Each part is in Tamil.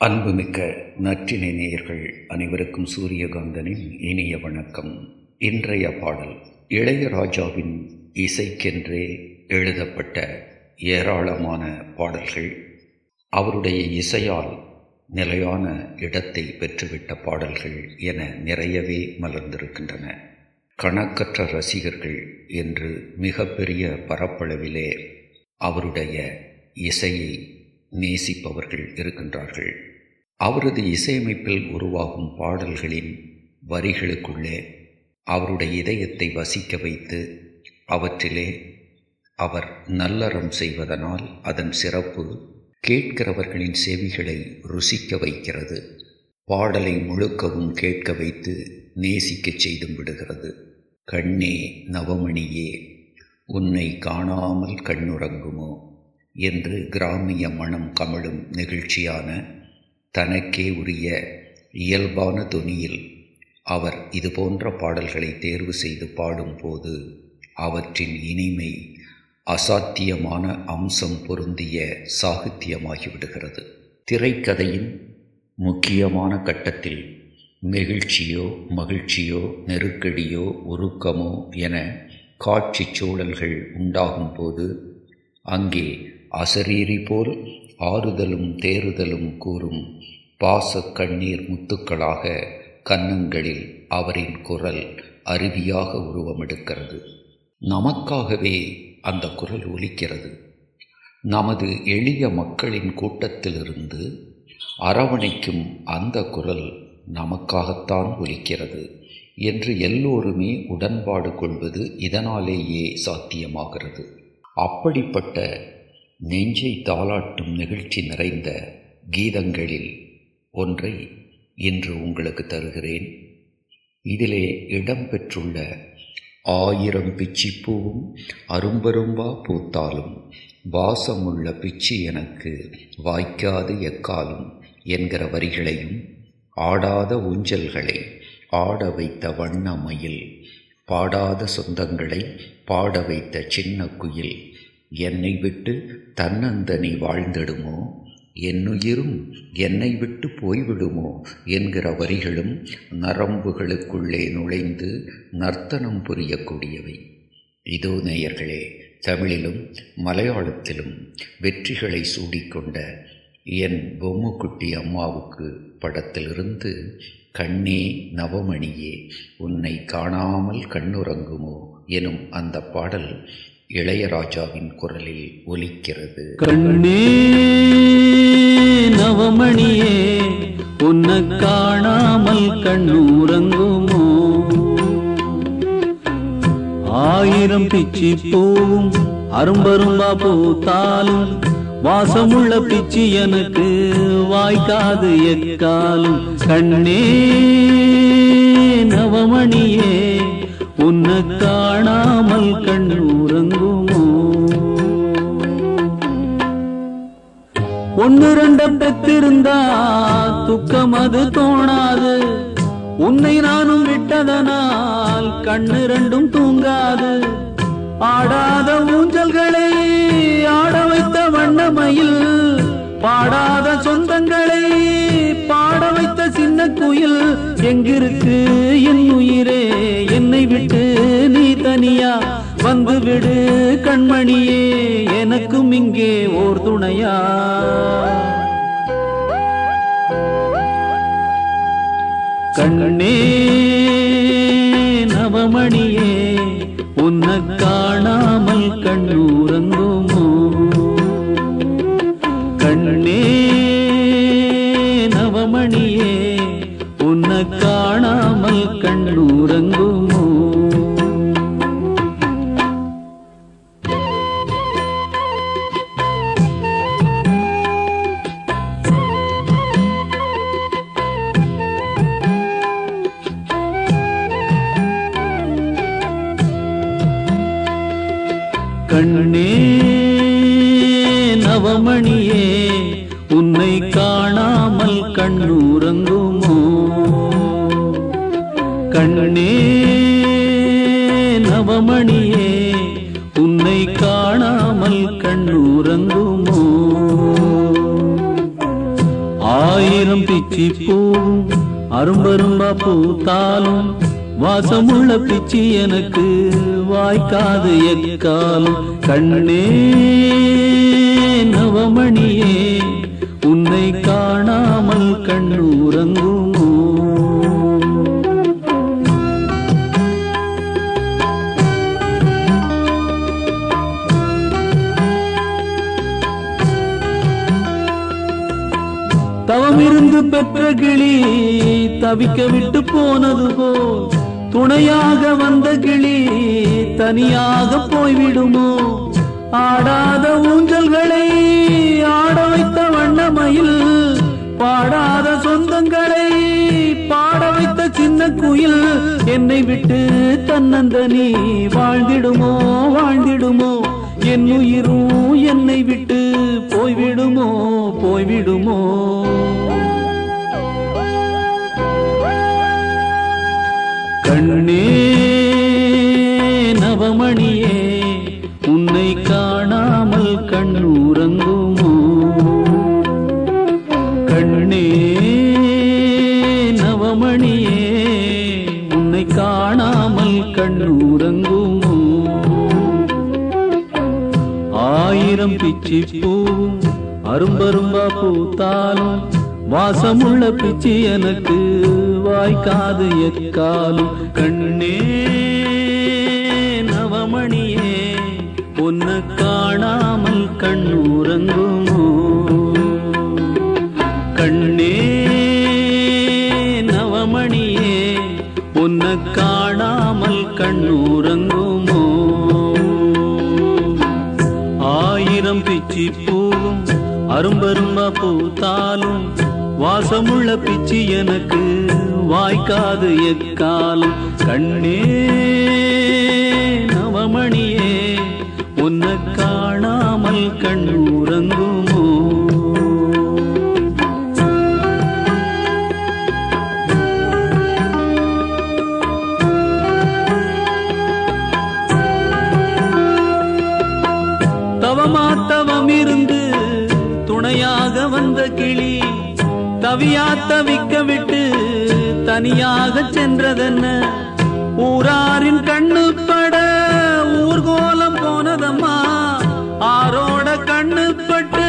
அன்புமிக்க நற்றினை நேயர்கள் அனைவருக்கும் சூரியகாந்தனின் இனிய வணக்கம். இன்றைய பாடல் இளையராஜாவின் இசைக்கென்றே எழுதப்பட்ட ஏராளமான பாடல்கள். அவருடைய இசையால் நிலையான இடத்தை பெற்றுவிட்ட பாடல்கள் என நிறையவே மலர்ந்திருக்கின்றன. கணக்கற்ற ரசிகர்கள் என்று மிகப்பெரிய பரப்பளவிலே அவருடைய இசையை நேசிப்பவர்கள் இருக்கின்றார்கள். அவரது இசையமைப்பில் உருவாகும் பாடல்களின் வரிகளுக்குள்ளே அவருடைய இதயத்தை வசிக்க வைத்து அவற்றிலே அவர் நல்லறம் செய்வதனால் அதன் சிறப்பு கேட்கிறவர்களின் செவிகளை ருசிக்க வைக்கிறது. பாடலை முழுக்கவும் கேட்க வைத்து நேசிக்கச் செய்தும் விடுகிறது. கண்ணே நவமணியே உன்னை காணாமல் கண்ணுறங்குமோ? என்று கிராமிய மனம் கமழும் நெகிழ்ச்சியான தனக்கே உரிய இயல்பான தொனியில் அவர் இதுபோன்ற பாடல்களை தேர்வு செய்து பாடும்போது அவற்றின் இனிமை அசாத்தியமான அம்சம் பொருந்திய சாகித்யமாகிவிடுகிறது. திரைக்கதையின் முக்கியமான கட்டத்தில் நெகிழ்ச்சியோ மகிழ்ச்சியோ நெருக்கடியோ உருக்கமோ என காட்சி சூழல்கள் உண்டாகும்போது அங்கே அசரீரி போல் ஆறுதலும் தேறுதலும் கூறும் பாச கண்ணீர் முத்துக்களாக கன்னங்களில் அவரின் குரல் அருவியாக உருவமெடுக்கிறது. நமக்காகவே அந்த குரல் ஒலிக்கிறது. நமது எளிய மக்களின் கூட்டத்திலிருந்து அரவணைக்கும் அந்த குரல் நமக்காகத்தான் ஒலிக்கிறது என்று எல்லோருமே உடன்பாடு கொள்வது இதனாலேயே சாத்தியமாகிறது. அப்படிப்பட்ட நெஞ்சை தாளாட்டும் நிகழ்ச்சி நிறைந்த கீதங்களில் ஒன்றை இன்று உங்களுக்கு தருகிறேன். இதிலே இடம்பெற்றுள்ள ஆயிரம் பிச்சிப்பூவும் அரும்பரும்பா பூத்தாலும் வாசமுள்ள பிச்சி எனக்கு வாய்க்காது எக்காலும் என்கிற வரிகளையும் ஆடாத ஊஞ்சல்களை ஆட வைத்த வண்ணமயில் பாடாத சொந்தங்களை பாட வைத்த சின்ன குயில் என்னை விட்டு தன்னந்தனி வாழ்ந்திடுமோ? என்னுயிரும் என்னை விட்டு போய்விடுமோ? என்கிற வரிகளும் நரம்புகளுக்குள்ளே நுழைந்து நர்த்தனம் புரியக்கூடியவை. இதோ நேயர்களே தமிழிலும் மலையாளத்திலும் வெற்றிகளை சூடிக்கொண்ட என் பொம்முக்குட்டி அம்மாவுக்கு படத்திலிருந்து கண்ணே நவமணியே உன்னை காணாமல் கண்ணுறங்குமோ? எனும் அந்த பாடல் இளையராஜாவின் குரலில் ஒலிக்கிறது. கண்ணே நவமணியே உன்னை காணாமல் கண்ணூரங்குமோ? ஆயிரம் பிச்சி பூவும் அரும்பரும்பா பூத்தாலும் வாசமுள்ள பிச்சி எனக்கு வாய்க்காது எக்காலும். கண்ணே நவமணியே உன்னை காணாமல் கண்ணூர் ஒன்னு ரெண்ட பெற்றிருந்தா துக்கம் அது தோணாது. உன்னை நானும் விட்டதனால் கண்ணு ரெண்டும் தூங்காது. ஆடாத ஊஞ்சல்களை ஆட வைத்த வண்ணமயில் பாடாத சொந்தங்களை பாட வைத்த சின்ன குயில் எங்கிருக்கு என் உயிரே? என்னை விட்டு நீ தனியா? வந்து விடு கண்மணியே எனக்கும் இங்கே ஓர் துணையா? கண்ணே நவமணியே உன்னை காணா கண்ணே நவமணியே உன்னை காணாமல் கண்ணூரங்குமோ? கண்ணே நவமணியே உன்னை காணாமல் கண்ணூரங்குமோ? ஆயிரம் பிச்சி பூவும் அரும்பரும்பா பூத்தாலும் வாசமுள்ள பிச்சி எனக்கு வாய்க்காது எக்காலும். கண்ணே நவமணியே உன்னை காணாமல் கண்ணூரங்கும் தவமிருந்து பெற்ற கிளி தவிக்க விட்டு போனது போல். துணையாக வந்த கிளி தனியாக போய்விடுமோ? ஆடாத ஊஞ்சல்களை ஆட வைத்த வண்ணமயில் பாடாத சொந்தங்களை பாட வைத்த சின்ன குயில் என்னை விட்டு தன்னந்தனி வாழ்ந்திடுமோ வாழ்ந்திடுமோ? என் உயிரும் என்னை விட்டு போய்விடுமோ போய்விடுமோ? கண்ணே நவமணியே உன்னை காணாமல் கண்ணூரங்குமோ கண்ணே நவமணியே உன்னை காணாமல் கண்ணூரங்குமோ ஆயிரம் பிச்சி பூவும் அரும்பரும்பா பூத்தாலும் வாசமுள்ள பிச்சி எனக்கு வாய்க்காது எக்காலும். கண்ணே நவமணியே உன்னை காணாமல் கண் உறங்குமோ? கண்ணே நவமணியே உன்னை காணாமல் கண் உறங்குமோ? ஆயிரம் பிச்சி பூவும் அரும்பரும்பா பூத்தாலும் வாசமுள்ள பிச்சி எனக்கு வாய்க்காது எக்காலம். கண்ணே நவமணியே உன்னை காணாமல் கண் உறங்குமோ? தவமாத்தவம் இருந்து துணையாக வந்த கிளி தவியா தவிக்க விட்டு தனியாக சென்றதென்ன? ஊராரின் கண்ணு பட ஊர்கோலம் போனதம்மா. ஆரோட கண்ணு பட்டு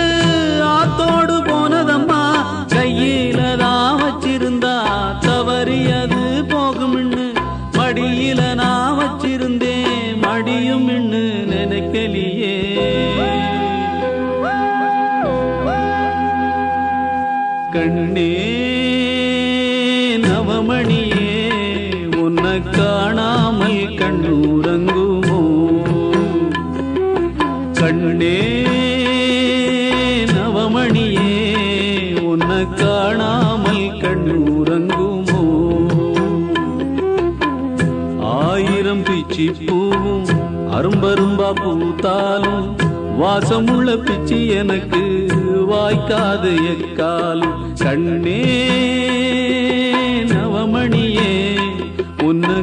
ஆத்தோடு போனதம்மா. கையில நான் வச்சிருந்தா தவறியது போகும்னு மடியில நான் வச்சிருந்தேன் மடியும் நினைக்கலியே. கண்ணே கண்ணே நவமணியே உன்னை காணாமல் கண்ணூரங்குமோ ஆயிரம் பிச்சி பூவும் அரும்பரும்பா பூத்தாலும் வாசமுள்ள பிச்சி எனக்கு வாய்க்காத எக்காலும். கண்ணே நவமணியே உன்னை